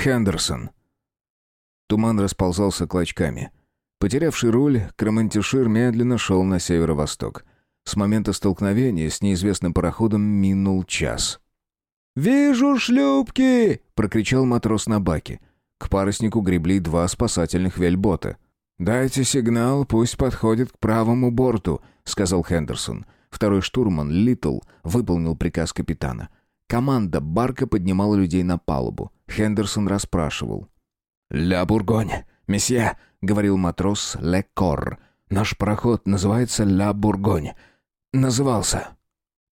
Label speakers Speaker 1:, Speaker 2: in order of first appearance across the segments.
Speaker 1: Хендерсон. Туман расползался клочками. Потерявший руль, Крамантишир медленно шел на северо-восток. С момента столкновения с неизвестным пароходом минул час. «Вижу шлюпки!» — прокричал матрос на баке. К паруснику гребли два спасательных вельбота. «Дайте сигнал, пусть подходит к правому борту», — сказал Хендерсон. Второй штурман, Литл, выполнил приказ капитана. Команда Барка поднимала людей на палубу. Хендерсон расспрашивал. «Ля Бургонь, месье», — говорил матрос Лекор. «Наш пароход называется Ля Бургонь. Назывался».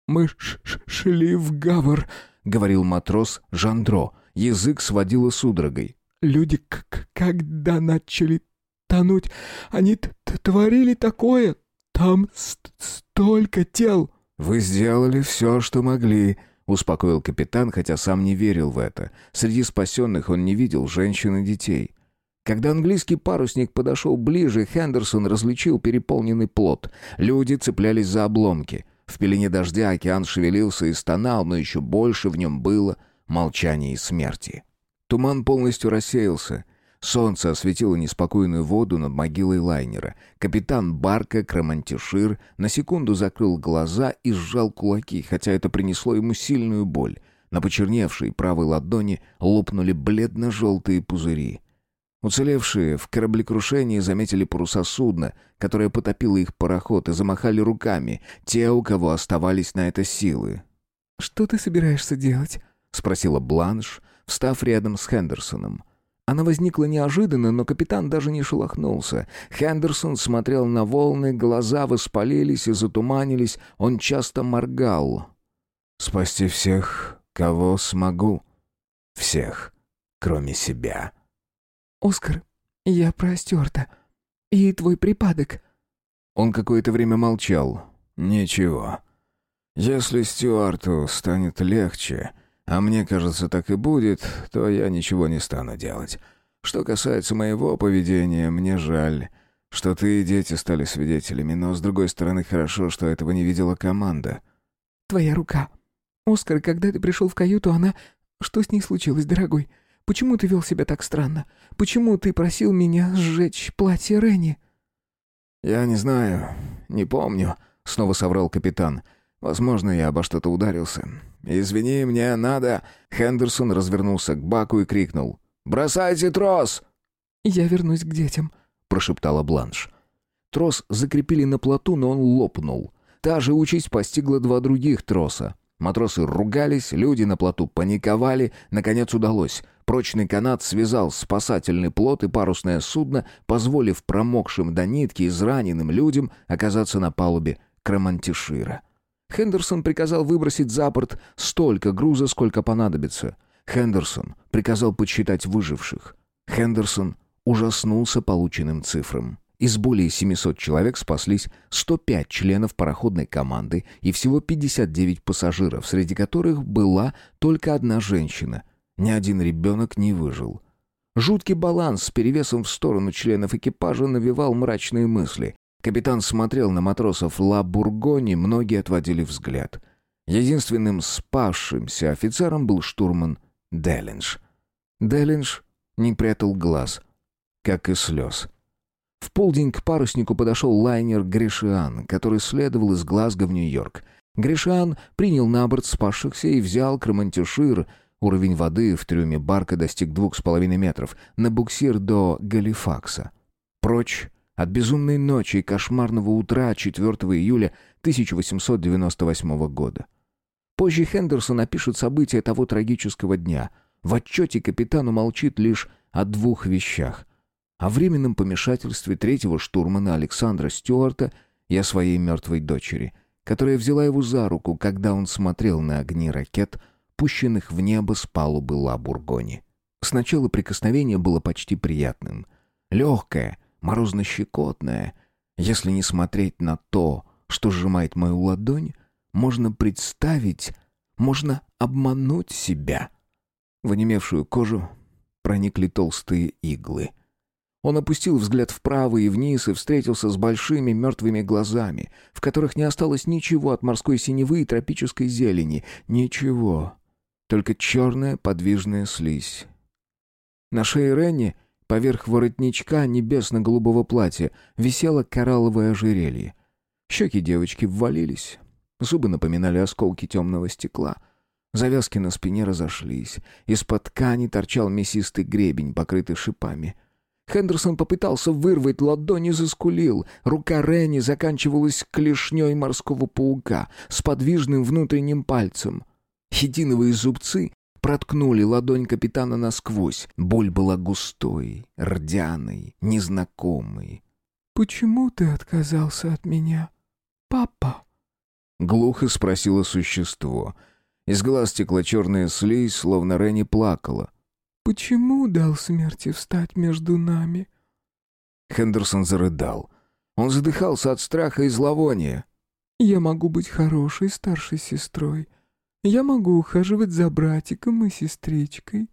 Speaker 2: «Мы ш -ш шли в Гавр», — говорил матрос Жандро. Язык сводило судорогой. «Люди, когда начали тонуть, они творили такое. Там ст столько тел».
Speaker 1: «Вы сделали все, что могли», — успокоил капитан, хотя сам не верил в это. Среди спасенных он не видел женщин и детей. Когда английский парусник подошел ближе, Хендерсон различил переполненный плот. Люди цеплялись за обломки. В пелене дождя океан шевелился и стонал, но еще больше в нем было молчания и смерти. Туман полностью рассеялся. Солнце осветило неспокойную воду над могилой лайнера. Капитан Барка Крамантишир на секунду закрыл глаза и сжал кулаки, хотя это принесло ему сильную боль. На почерневшей правой ладони лопнули бледно-желтые пузыри. Уцелевшие в кораблекрушении заметили паруса судна, которое потопило их пароход, и замахали руками, те, у кого оставались на это силы.
Speaker 2: «Что ты собираешься делать?» — спросила Бланш, встав рядом с Хендерсоном. Она возникла неожиданно, но капитан даже не шелохнулся. Хендерсон смотрел на волны, глаза воспалились и затуманились, он часто моргал.
Speaker 1: «Спасти всех, кого смогу. Всех, кроме себя».
Speaker 3: «Оскар, я про Стюарта. И твой припадок».
Speaker 1: Он какое-то время молчал. «Ничего. Если Стюарту станет легче, а мне кажется, так и будет, то я ничего не стану делать. Что касается моего поведения, мне жаль, что ты и дети стали свидетелями, но, с другой стороны, хорошо, что этого не видела команда.
Speaker 3: Твоя рука. Оскар, когда ты пришел в каюту, она... Что с ней случилось, дорогой? Почему ты вел себя так странно? Почему ты просил меня сжечь платье Ренни?»
Speaker 1: «Я не знаю, не помню», — снова соврал капитан. «Возможно, я обо что-то ударился. «Извини, мне надо...» Хендерсон развернулся к Баку и крикнул. «Бросайте трос!»
Speaker 3: «Я вернусь к детям», — прошептала Бланш.
Speaker 2: Трос закрепили на плоту, но он лопнул. Та же участь постигла два других троса. Матросы ругались, люди на плоту паниковали. Наконец удалось. Прочный канат связал спасательный плот и парусное судно, позволив промокшим до нитки израненным людям оказаться на палубе Крамантишира. Хендерсон приказал выбросить за борт столько груза, сколько понадобится. Хендерсон приказал подсчитать выживших. Хендерсон ужаснулся полученным цифрам. Из более 700 человек спаслись 105 членов пароходной команды и всего 59 пассажиров, среди которых была только одна женщина. Ни один ребенок не выжил. Жуткий баланс с перевесом в сторону членов экипажа навевал мрачные мысли. Капитан смотрел на матросов Ла Бургони, многие отводили взгляд. Единственным спасшимся офицером был штурман Деллинж. Деллинж не прятал глаз, как и слез. В полдень к паруснику подошел лайнер «Гришиан», который следовал из Глазго в Нью-Йорк. Гришиан принял на борт спасшихся и взял Крамантишир. Уровень воды в трюме барка достиг двух с половиной метров. На буксир до Галифакса. Прочь от безумной ночи и кошмарного утра 4 июля 1898 года. Позже Хендерсон опишет события того трагического дня. В отчете капитан умолчит лишь о двух вещах. О временном помешательстве третьего штурмана Александра Стюарта и о своей мертвой дочери, которая взяла его за руку, когда он смотрел на огни ракет, пущенных в небо с палубы Ла Бургони. Сначала прикосновение было почти приятным. Легкое — морозно-щекотное. Если не смотреть на то, что сжимает мою ладонь, можно представить, можно обмануть себя. В онемевшую кожу проникли толстые иглы. Он опустил взгляд вправо и вниз и встретился с большими мертвыми глазами, в которых не осталось ничего от морской синевы и тропической зелени. Ничего. Только черная подвижная слизь.
Speaker 1: На шее Ренни, поверх воротничка небесно-голубого платья, висело коралловое ожерелье. Щеки девочки ввалились. Зубы напоминали осколки темного стекла. Завязки на спине разошлись. Из-под ткани торчал мясистый гребень, покрытый шипами. Хендерсон попытался вырвать ладонь и заскулил. Рука Ренни заканчивалась клешней морского паука с подвижным внутренним пальцем. Хитиновые зубцы проткнули ладонь капитана насквозь. Боль была густой, рдяной, незнакомой.
Speaker 3: «Почему ты отказался от меня, папа?»
Speaker 1: Глухо спросило существо. Из глаз текла черная слизь, словно Ренни плакала.
Speaker 3: Почему дал смерти встать между нами?»
Speaker 1: Хендерсон зарыдал. Он задыхался от страха и зловония.
Speaker 3: «Я могу быть хорошей старшей сестрой. Я могу ухаживать за братиком и сестричкой».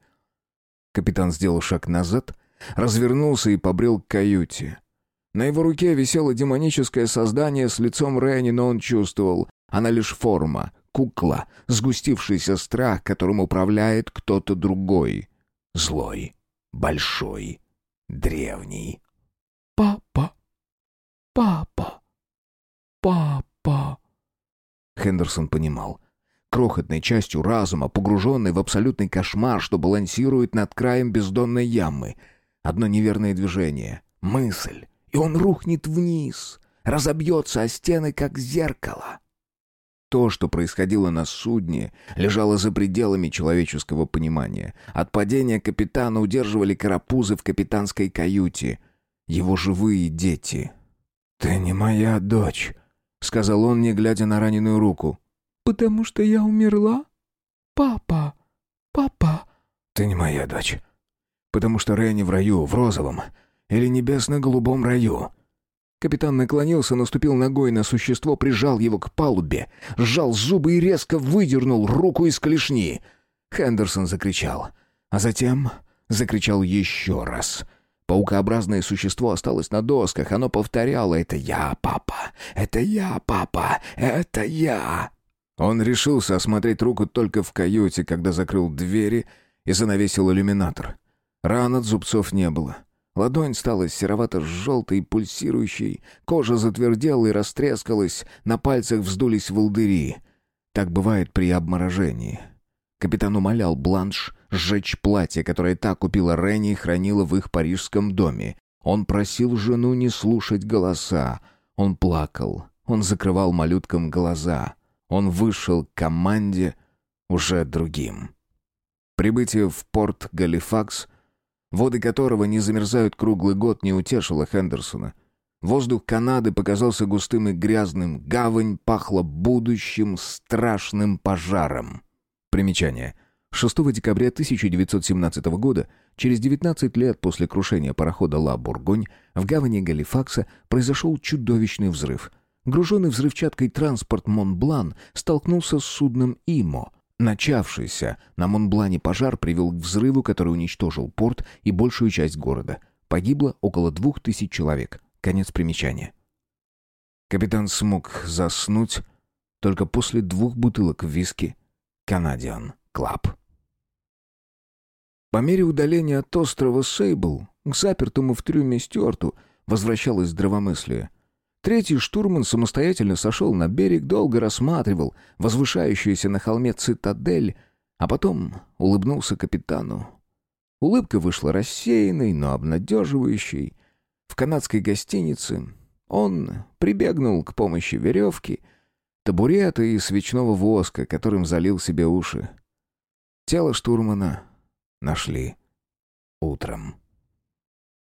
Speaker 1: Капитан сделал шаг назад, развернулся и побрел к каюте. На его руке висело демоническое создание с лицом Ренни, но он чувствовал, она лишь форма, кукла, сгустившийся страх, которым управляет кто-то другой. Злой, большой, древний.
Speaker 3: «Папа! Папа! Папа!»
Speaker 1: Хендерсон понимал. Крохотной частью разума, погруженный в абсолютный кошмар, что балансирует над краем бездонной ямы. Одно неверное движение, мысль, и он рухнет вниз, разобьется о стены, как зеркало. То, что происходило на судне, лежало за пределами человеческого понимания. От падения капитана удерживали карапузы в капитанской каюте. Его живые дети. «Ты не моя дочь», — сказал он, не глядя на раненую руку.
Speaker 3: «Потому что я умерла? Папа! Папа!»
Speaker 1: «Ты не моя дочь. Потому что Ренни в раю, в розовом или небесно-голубом раю. Капитан наклонился, наступил ногой на существо, прижал его к палубе, сжал зубы и резко выдернул руку из клешни. Хендерсон закричал. А затем закричал еще раз. Паукообразное существо осталось на досках. Оно повторяло «Это я, папа! Это я, папа! Это я!» Он решился осмотреть руку только в каюте, когда закрыл двери и занавесил иллюминатор. Ран от зубцов не было. Ладонь стала серовато-желтой пульсирующей, кожа затвердела и растрескалась, на пальцах вздулись волдыри. Так бывает при обморожении. Капитан умолял Бланш сжечь платье, которое та купила Ренни и хранила в их парижском доме. Он просил жену не слушать голоса. Он плакал. Он закрывал малюткам глаза. Он вышел к команде уже другим. Прибытие в порт Галифакс воды которого не замерзают круглый год, не утешило Хендерсона. Воздух Канады показался густым и грязным, гавань пахла будущим страшным пожаром. Примечание. 6 декабря 1917 года, через 19 лет после крушения парохода «Ла Бургонь», в гавани Галифакса произошел чудовищный взрыв. Груженный взрывчаткой транспорт «Монблан» столкнулся с судном «Имо», Начавшийся на Монблане пожар привел к взрыву, который уничтожил порт и большую часть города. Погибло около двух тысяч человек. Конец примечания. Капитан смог заснуть только после двух бутылок виски «Канадиан Клаб». По мере удаления от острова Сейбл к запертому в трюме Стюарту возвращалось здравомыслие — Третий штурман самостоятельно сошел на берег, долго рассматривал возвышающуюся на холме цитадель, а потом улыбнулся капитану. Улыбка вышла рассеянной, но обнадеживающей. В канадской гостинице он прибегнул к помощи веревки, табурета и свечного воска, которым залил себе уши. Тело штурмана нашли утром.